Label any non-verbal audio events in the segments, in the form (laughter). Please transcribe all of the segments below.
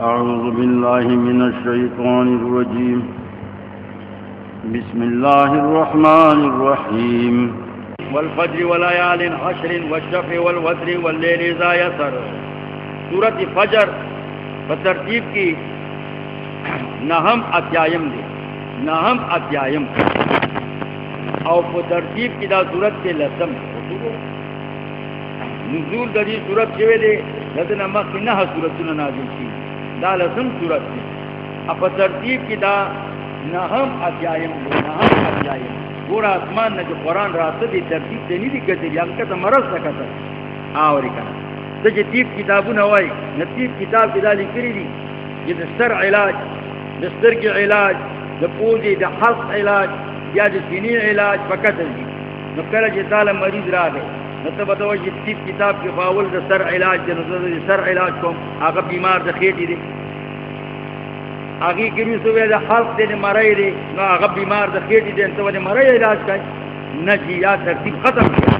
أعوذ بالله من الشيطان الرجيم. بسم الله الرحمن الرحيم. والفجر وليال عشر والشفع والوتر والليل إذا يسر. سورة فجر بترتیب کی نہم اتیایم دے نہم اتیایم. او په ترتیب کی دا صورت کے لسم. نزول دا دی صورت شوے دے لدن مخی نہ صورتنا نازل کی دا لسم صورت دے اپا ترتیب کی دا نہم اتیایم دے نہم اتیایم. گورا اسمان نا جو قرآن راستا دی، ترتیب دے نہیں دی کسی دی اگر کتا مرض سکتا آوری کنا تا جی تیب کتابو نوائی نتیب کتاب کی دا لکری دی. یہ دا سر علاج، دا سر کی علاج، دا پوزی، دا حلق علاج، یا دا سینی علاج پکتل دی. نو کلا جی تالا مریض را گئے نو تا بتاو تیب کتاب کی فاول دا سر علاج دا نو دا سر علاج کم آقا بیمار دا خیٹی دی. آگی کمی سوے دا حلق دے دا مرائی دی. نو آقا بیمار دا خیٹی دی انتو دا مرائی علاج کئی نجی یا ترتیب ختم کیا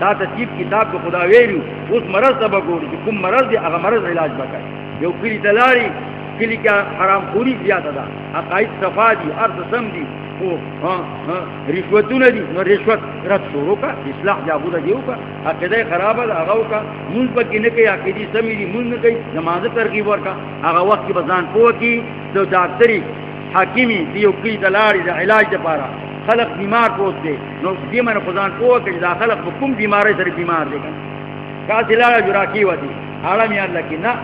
تا ترتیب کتاب کو خدا ویلو. اس مرض تا بگوری کہ کم مرض دی آقا مرض علاج بکائی یو کلی تلاری کلی کا حرام خوری زیادہ دا عقائد صفا دی ارض سم دی ہاں، ہاں، رشوتوں دی نو رشوت رد شروع کا اصلاح جابو دا دیو کا عقیدہ خراب دا آغاو کا من پا کی نکی عقیدی سمی دی من نکی نماز ترغیب ورکا آغا وقت کی بزان پو کی دو داکتری حاکمی دیو کلی دلاری دا علاج دا پارا خلق بیمار پوست دے نو دی من خزان پو کی دا خلق بکم بیماری سر بیمار دے گا کاسی لارا جراکی و دی عالمی اللہ کی نا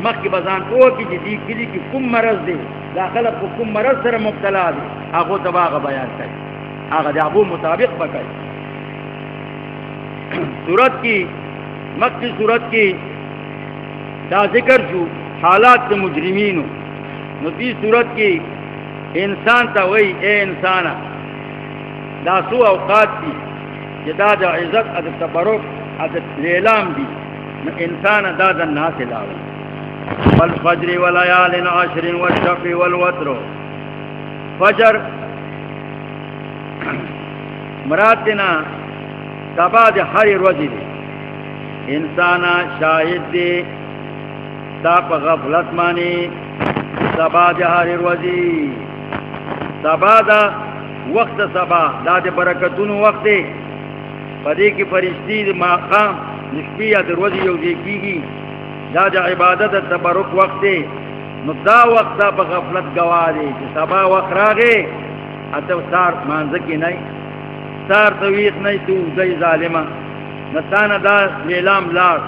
مخ کی بزان پو کی جی دی کلی کی کم مرض دے دا خلق مرض سر مبتلا دے آگو تباغ بیان کئی آگا جابو مطابق بکئی (clears throat) صورت کی مکہ صورت کی دا ذکر جو حالات کے مجرمین نتی صورت کی انسان تا وہی اے انسانا دا سو اوقات دی جدا دا عزت اد تبرک اد لیلام دی انسان دا دا ناس لاوی والفجر وليال عشر والشفع والوتر. فجر مراتنا سبا دے ہر روزی دے انسانا شاہد دے تاپ غفلت مانی. سبا دے ہر روزی. سبا وقت سبا. دا دے برکتون وقت دے پدے کی فرشتی دے مقام نشپی یا دے روزی یو دے کی گی. دا دا عبادت تبرک وقت دے نو دا وقت دا پا غفلت گوا دے کہ سبا وقت راگے. اتو سار مانزکی نئی سار تویق نئی تو زی ظالمہ. نتانا دا لیلام لار.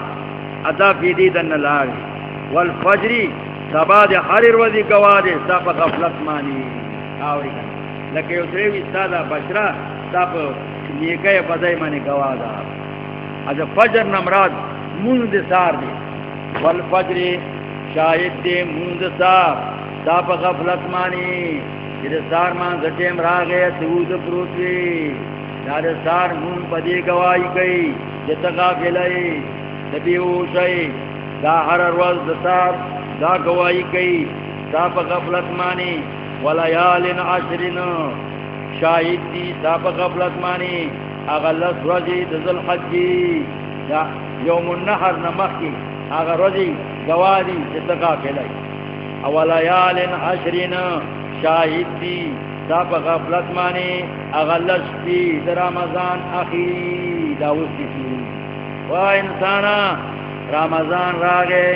ادا فیدی دن لار والفجری سبا دے حریر وزی گوا دے سا پا غفلت مانی. آوری کن لکہ یو سریوی سا دا بشرا سا پا نیکے فضائی مانی گوا دا. اجا فجر نمراد مون دے سار دے. والفجر، شاہد دے موند سار دا پا غفلت مانی۔ جد سار مان زٹیم را گئے سوز پروتوی۔ دا سار مون پدی گواہی کئی جت غافلئی نبی اوشئی دا ہر روز دا سار دا گواہی کئی دا پا غفلت مانی۔ ولیال عشرین، شاہد دی دا پا غفلت مانی۔ اغلس رضی دزل حجی دا یوم النحر نمخی اگر رضی گوادی جتقا فیلائی اولیال عشرین شاہد دی، دا پا غفلت مانی اغلس پی در رمضان اخی داوستی پی و انسانا، رمضان را راگے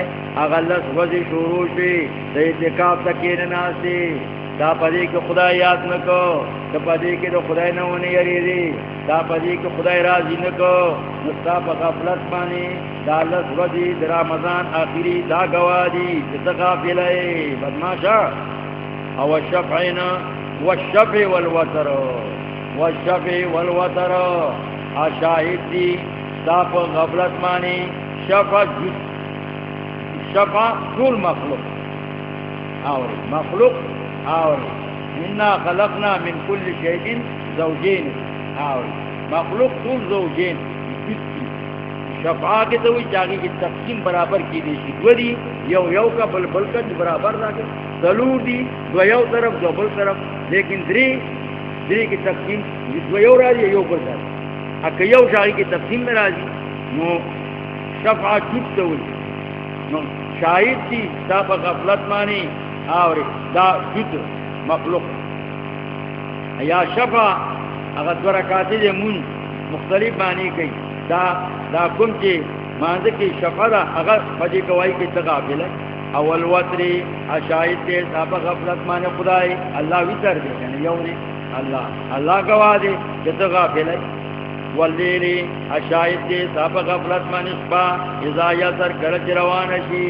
اغلس رضی شروع پی دا اتقاب تکین ناسی۔ دا پدی که خدای یاد نکو، دا پدی که دا خدای نونی یریدی۔ دا پدی که خدای راضی نکو نستا پا غفلت بانی دا لس ودی دا رمضان آخری دا گوادی جتا غافلای بدماشا. او الشفعین والشفع والوتر. والشفع والوتر. اشاہد دی دا غفلت بانی شفع جد شفع طول مخلوق. آوری. مخلوق آوری. انا خلقنا من كل شيء زوجين آوری. مخلوق طول زوجين شفعا کے تو چاہیے کی تقسیم برابر کی دی سی دو دی یو یو کا بل بل کا برابر نہ کہ سلور دی دو یو طرف دو بل طرف. لیکن دری دری کی تقسیم دو یو راضی یو بل طرف اک یو چاہیے کی تقسیم میں راضی نو شفعا جت تو نو شاہد تھی تا پا غفلت مانی آوری دا جد، مخلوق. یا شفا اگر دو رکاتی دے من مختلف معنی کئی دا دا کم چی مانزه کی شفا دا اگر پدی کوائی کی تغافل ہے اول وطری اشاہد تے سابق غفلت مانے خدای اللہ ویتر دے یعنی یونی اللہ اللہ گواہ دے کہ تغافل ہے واللیلی اشاہد تے سابق غفلت مانے شپا ازا یسر کرچ روانشی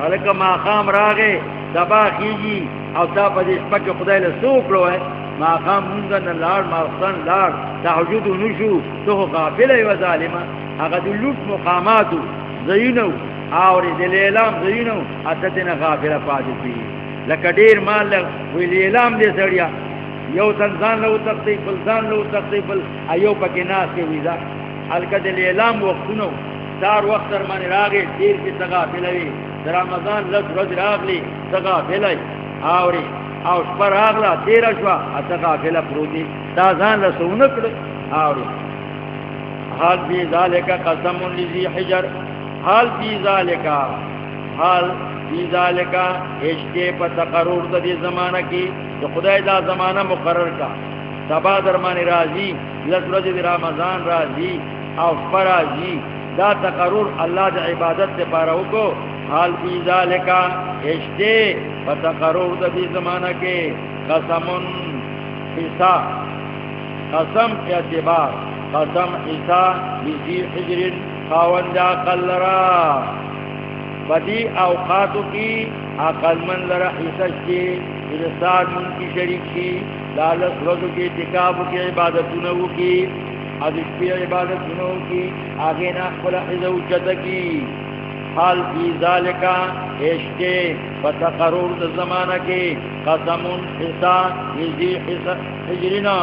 حلق ما خام راگے سبا خیجی او تا پدی شپا کی خدای لسوک لو ہے ما خام منزن لار ما خسن لار تحجد نشو تو غافل ہے و ظالمہ اگر دو لوٹ مقاماتو زینو آوری دل اعلام زینو اتتنا غافل پادی پی لکا دیر مال لگ ویلی اعلام دے سڑیا یو تنزان لو تقتی پل زان لو تقتی پل ایو پکی ناس کے ویزا. حلکا دل اعلام وقتنو دار وقت ارمان راگی دیر کی تغافل ہوئی در رمضان لگ رج راگلی تغافل ہوئی آوری او شپر آگلا تیر شوا اتغافل پروتی دا زان لسونک آوری حال فی ذالکا قسم لذی حجر، حال فی ذالکا حال فی ذالکا اشتے پا تقرور دا دی زمانہ کی تو خدای دا زمانہ مقرر کا۔ سبا درمان راضی لس رج رمضان راضی او فرازی دا تقرر اللہ دا عبادت سے پارو کو حال فی ذالکا اشتے پا تقرور دا دی زمانہ کے۔ قسم حصہ قسم اعتبار۔ قسم عیسا بزی حجر خاوندا قلرا بدی اوقاتو کی عقل من لرا حصش کی ارسال من کی شریک کی لالس رضو کی اتقاب کی، عبادتونو کی ادش پی عبادتونو کی، آگے نا حضو چتا کی. حال فی ذالکا اشتے فتقرور دا زمانہ کی قسم حصا بزی حجرنا.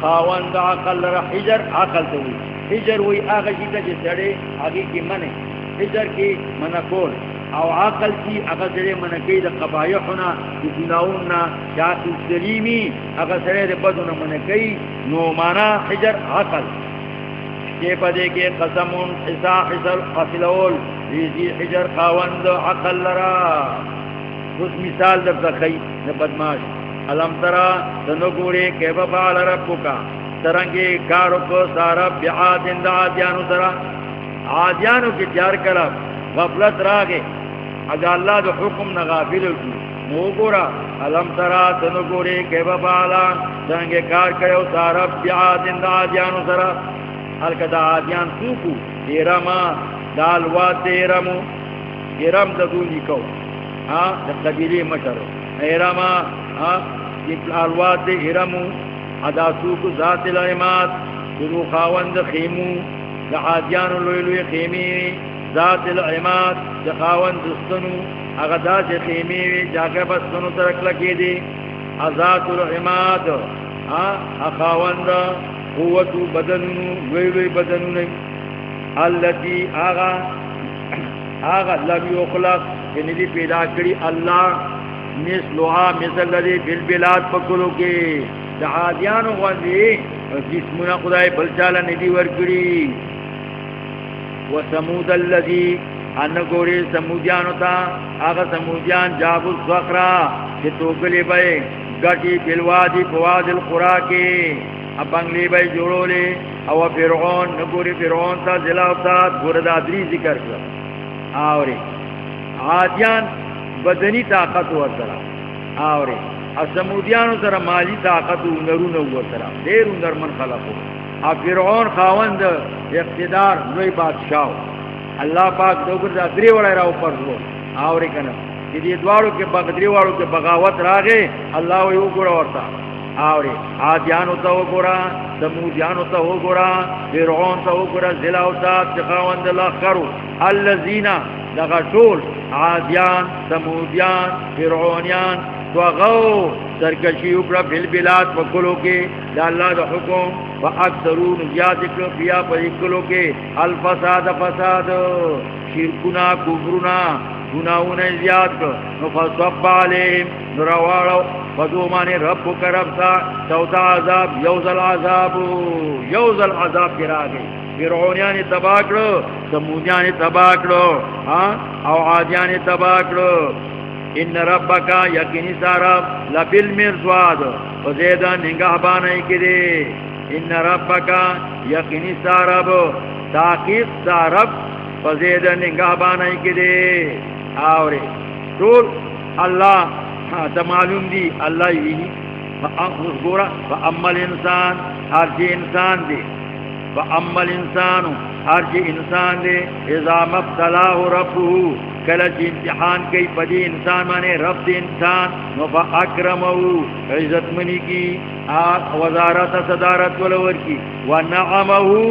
خاوند عقل را حجر عقل تو ہوئی حجر ہوئی آغا جیتا جی سڑے آگے کی منے حجر کی منکول. او عقل کی اگر سڑے منکی دا قبایحنا دا گناؤنا یا سلیمی اگر سڑے دا بدونا منکی، نو مانا حجر عقل. شتے پدے کے قسمون حسا حسر قسلول ریزی حجر خاوند عقل لرا. اس مثال در دخی دا بدماش علم ترا تنگوری کیف فعل ربو کا ترنگی کارو کو سارا بیعادن دا آدیانو ترا آدیانو کی تیار کرا غفلت راگے اگر اللہ دا حکم نغافل کی نو گورا علم ترا تنگوری کیف فعل ترنگی کار کرو سارا بیعادن دا آدیانو ترا حلکہ آدیان سوکو ایرما دالوات ایرمو ایرم دا دونی کو ہاں دا قبیلی مشرو ایرما ہاں، الواد ارمو ادا سوک ذات العماد شروع خاوند خیمو، دا عادیان لوی خیمی، ذات العماد دا خاوند دستنو اغدا سے خیمی جاکر بستنو ترک لکی دی. ذات العماد ہاں، اخاوند، قوتو بدنو لوی لوی بدنو اللتی آغا آغا لم یخلق یعنی دی پیدا کری اللہ مثلها مثل لدی بالبلاد پکلو کے دعادیانو غندی جسمنا خدای بلچالا ندی ورکڑی۔ و سمود اللذی ان گوری سمودیانو تا، آغا سمودیان جابو الزخرا چی توکلی بے گٹی بلوادی فواد القرآ کے، اب ابنگلی بے جوڑو لے، او فرعون نگوری فرعون تا زلاو تا گوردادری ذکر کر۔ آوری، عادیان بدنی طاقت و سرا آوری اسمودیانو سره مالی طاقت و نرون و سرا دیر نرمن خلقو. ا فرعون خاوند اقتدار، لوی بادشاہ اللہ پاک دوگر دا دری وڑا راو پر لو آوری کنا کہ دی دوارو کے بغدری وارو کے بغاوت راگے اللہ وی گورا ورطا آوری آدیانو تا ہو گورا سمودیانو تا ہو گورا فرعون تا ہو گورا زلاو تا خاوند اللہ کرو اللذینا لغا ټول عادیان سمودیان، فرعونیان وغو سرکشی اکرا فی البلاد وکلو کے دا اللہ دا حکم و اکثرون زیاد اکرا فیا پر اکلو کے الفساد، فساد شرکنا کفرنا گناہون زیاد کر نفصب علیہم نروارو فدومان رب کا رب تا سوتا عذاب یوز العذاب یوز العذاب کرا گئی۔ فرعونیان تباہ کرو سمودیان تباہ کرو ہاں؟ او عادیان تباہ کرو۔ ان ربکا یقینی سارب لبل مرزواد وزیدہ نگاہ بانائی کرے ان ربکا یقینی سارب تاقیق سارب وزیدہ نگاہ بانائی کرے آورے طول اللہ ہاں تا معلوم دی، اللہ یہی گورا فأمل انسان، ہر جی انسان دے۔ فأمل انسان ہر جی انسان دے۔ اذا مبتلاہ ربہو کلچ جی امتحان کئی پدی انسان مانے رب دے انسان، نو فاکرمہو عزت منی کی وزارت صدارت ولور کی۔ ونعمہو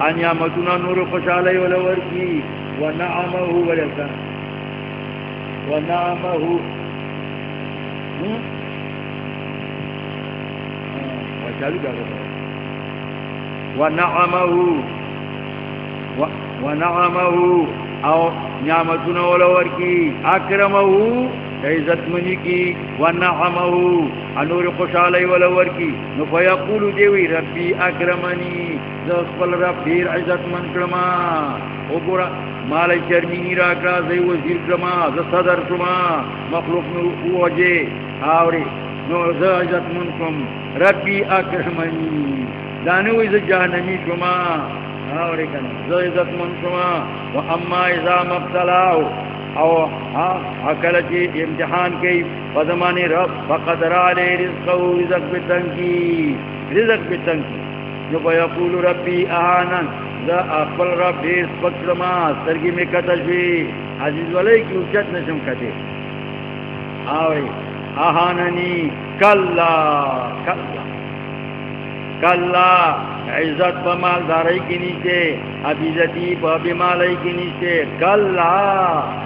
انیامتنا نور خوشالی ولور کی۔ ونعمہو ولکا ونعمہو چالو ونعمه ونعمه او نعمتنا ولور کی اکرمه، عزت منی کی. ونعمه، انور خوشالی ولور کی نو فیقول دیوی، ربی اکرمنی. زخفل رب دیر عزت من کرما او گورا مال شرمینی را کرا زی وزیر کرما ز صدر شما مخلوق نو وجه آوری نو ز عزت من کم ربی اکرمنی دانوی ز جہنمی شما آوری کنا ز عزت من شما و اما اذا مبتلاو. او اکل چی امتحان کی فزمان رب فقدر علی رزقو، رزق بتنکی رزق بتنکی جو فیقول ربی احانن ذا اقبل رب دیر سپکرما سرگی میں کتشوی عزیز ولی کی اچت نشم کتے. آوری. احاننی کلا کلا کلا، عزت پا مالداری کی نیچے اب عزتی پا بیمالی کی نیچے، کلا،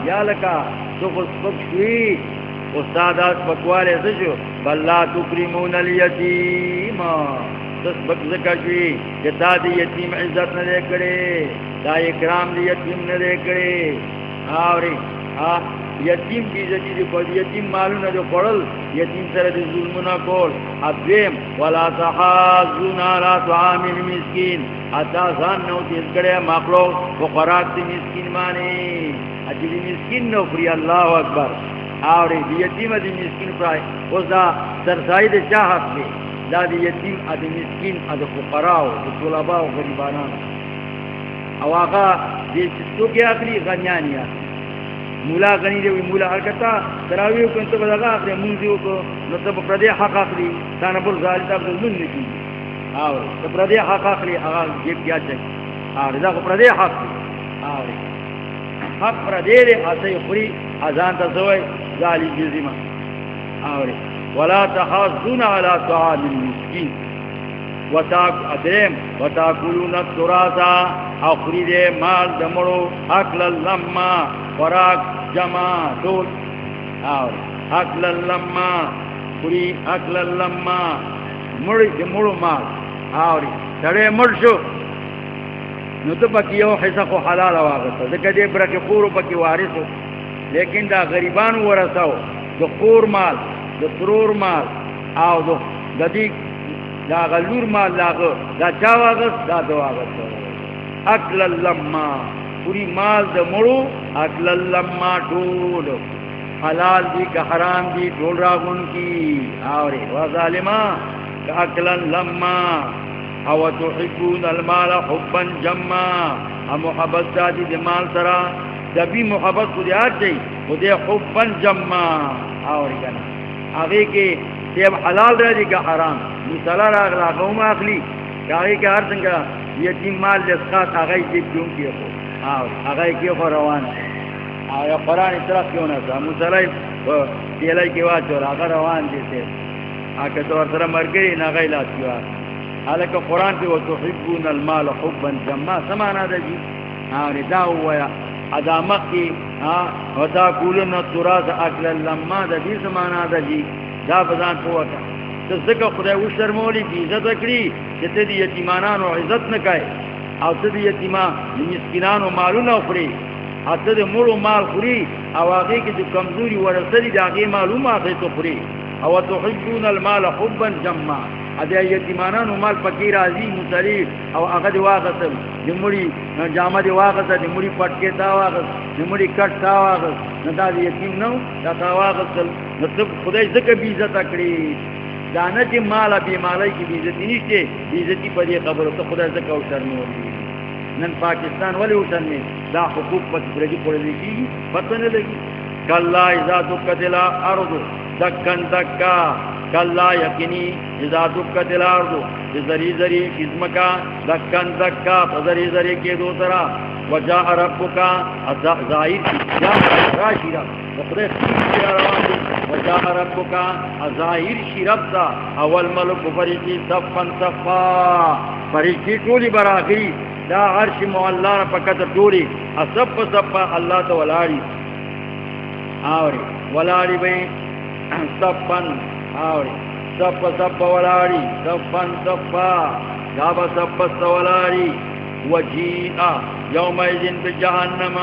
یا لکا تو خود سپک شوی، استادات پکوالے سشو، بل لا الیتیم دس بک زکا شوی، کہ تا دی یتیم عزت نہ دے کرے، تا اکرام دی یتیم نہ دے کرے، آوری آ یتیم کی عزتی دی کو یتیم مالو جو پڑل، یتیم سر دی ظلم نہ کول ادویم ولا تحاضون علی طعام المسکین اتا ځان نو دې کړه ماکلو فقرات دی مسکین مانی۔ اجلی مسکین نو فری الله اکبر۔ آوری دی یتیم دی مسکین پرای او دا سرسائی دی چاہ حق دی دا دی یتیم اد مسکین اد فقراء د طلباء او غریبانان۔ او هغه دې څو کې اخلي غنیانی مولا غنی دی، مولا حرکتا تراوی کو ته بدغه اخلي مونږ یو کو نو ته پر دې حق اخلي تا نه بل زال تا بل نن نکی او ته پر دې حق اخلي هغه جیب کیا چي او دا پر دې حق او حق پر دې دې اته خوري، اذان ته زوي زالي جزما او ولا تحاضون على طعام المسكين وتاك ادم وتاكلون التراث اخري مال دمرو اكل لما وراك جمع دول او اكل لما خري اكل لما مړی چې مړو مال۔ اوري سړی مړ شو نو ته پکې یو حصہ خو حلال واغسته ځکه دې برکه خور پکې وارثو لیکن دا غریبانو ورساو۔ د خور مال د ترور مال۔ او د ددی دا غلور مال لاغه دا چا واغس دا دو واغس اکل لما پوری مال د مړو اکل لما ټول حلال دی که حرام دی ټول راغون کی۔ اوره وا ظالما اکل لما۔ او تحبون المال حبا جما۔ ام محبت سادی دی مال سرا۔ دبی محبت خود یاد دی خود حبا جما۔ اوره کنا هغه کې سیب حلال راځي که حرام۔ مثال راغلا قوم اخلي هغه کې هر څنګه یتیم مال لسقات هغه دې کوم کې خو او هغه کې خو روان. او یا قران اطلاق کیوں نہ تھا مصلی په دیلای کې واچو هغه روان دي ته. هغه تو سره مرګي نه غیلا کیوا هغه قران کې وتحبون المال حبا جما. سمانا ده جی؟ او دا وایا ادا مخی ها وتا کولن التراث اكل لما ده دې سمانا ده جی؟ دا بزان پوکا ته ځکه خدای و شرمولی کی، عزت کړی چې ته دې یتیمانو عزت نه کای. او ته دې یتیما د مسکینانو مالونه خوري. او اته دې مړو مال خوري. او هغه کې د کمزوري ورسري د هغه معلومه هغه ته خوري. او تحبون المال حبا جما ادے یتیمانانو مال پکی راضی مصری او هغه دی واغسل د مړي جامه دی واغسل د مړي پټکې تا واغسل د مړي کټ تا واغسل نو دا دی یتیم نو، دا تا واغسل نو ته خدای زکه بی عزت کړی دانه چې مال به مالای کی بی عزت نشته. بی عزتی په دې خبره، ته خدای زکه او شرم نن پاکستان ولی وطن دا حقوق په دې پورې لګي پته نه لګي کلا اذا دکتلا ارض دکن دکا۔ کلا یقینی اذا دکتلا ارض زری زری ازمکا دکن دکا فزری زری کے دو سرا وجاء ربکا ظاہر جا راشی رب۔ وقدر وجاء ربکا ظاہر شی رب تا۔ اول ملک فریقی صفن صفا فریقی ٹولی براغی دا عرش مولا پکت ٹولی اصف صفا اللہ تو ولاری آوری ولاری بھئی (clears throat) سپن آوری۔ سپ سپ ولاری سپن سپا دابا سپ سولاری وجیئا یوم ایزن بجہنم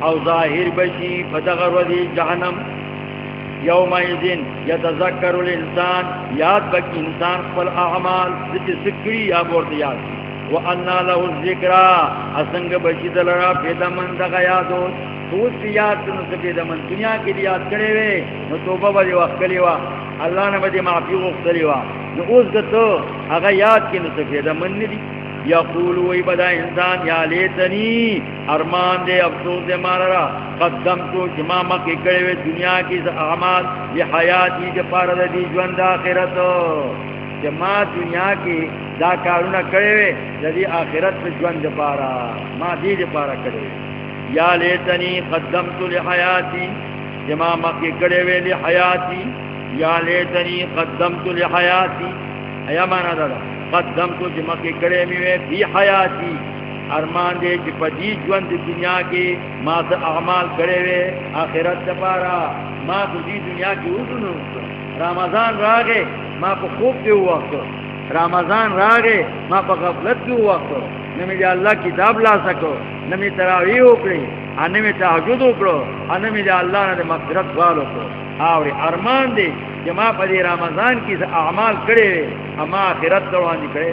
او ظاہر بشی فتغر وزی جہنم۔ یوم ایزن، یتذکر الانسان، یاد بک انسان قل اعمال، ذکر سکری یا بورد یاد۔ وَأَنَّا لَهُ الذِّكْرَى اسنگ بشی دلرا پیدا من دغا یادوت تو اس کی یاد تو نسکے دمن دنیا کی دی یاد کرے وے، نو توبہ بڑی وقت کلی وا، اللہ نے بدی معافی وقت کلی وا، نو اس گتو اگر یاد کی نو نسکے دمن دی۔ یقول وی بدا انسان، یا لیتنی ارمان دے، افسوس دے مارا را قدم تو جمع مکی کرے وے دنیا کی اعمال، یہ حیاتی دے پارا دی جوند آخرت جمع دنیا کی دا کارونا کرے وے جدی آخرت جوند پارا ما دی دے پارا کرے وے یا لیتنی قدمت لحیاتی جما مکی کڑے وے لحیاتی. یا لیتنی قدمت لحیاتی، ایا مانا دادا قدمت جما کی کڑے میں فی حیاتی. ارمان دے چی پدی جوند دنیا کی ما تا اعمال کرے وے آخرت تپارا ما تو دی دنیا کی اوزنو رمضان راگے ما کو خوب دے وقت رمضان راگے ما پا غفلت دے وقت نمی دے اللہ کتاب لا سکو نمی تراویح اکڑی نمی تحجد اکڑو نمی دے اللہ نے مغفرت والو کو آوری ارمان دے کہ ما پا دی رمضان کی اعمال کرے وے اما آخرت دروانی کرے۔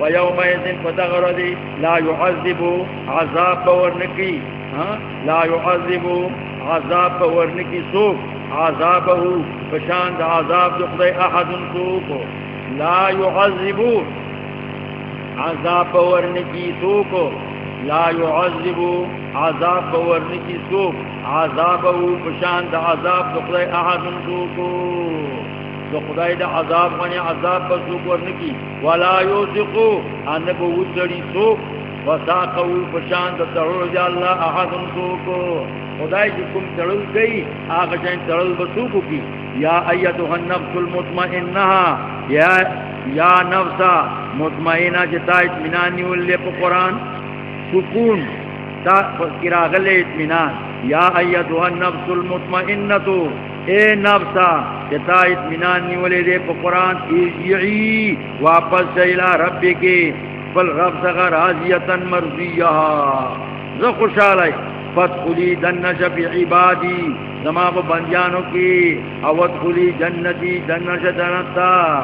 ویوم ایزن فتغر دی لا يعذبو عذاب بورنکی ہاں؟ لا يعذبو عذاب بورنکی سوک عذابہو فشاند عذاب دخدے احد سوکو لا يعذبو عذاب ورنکی سوکو لا يعذبو عذاب ورنکی سوک. عذابہو فشاند عذاب دخدے احد سوکو تو خدای دا عذاب غنی عذاب پر سوک ورنکی ولا يوزقو انکو وزڑی سوک. وساقو پشان دا ترول جا اللہ احدن سوکو. خدای جی کم ترول گئی هغه آگا چاہین ترول بسوکو کی. یا ایتوها النفس المطمئنها یا یا نفس نفسا مطمئنہ جی جتا اتمنان نیولی پا قرآن. سکون، تا کراغل اتمنان یا ایتوها النفس المطمئنتو، اے نفسا جتا جی اتمنان نیولے دے پا قرآن، ارجعی واپس جائلہ ربی کے بل رب سغا راضیتن مرضیہ ز خوشحال ہے۔ فتخلی دنش فی عبادی۔ زمان بندیانو کی۔ اوت خلی جنتی دنش جنتا۔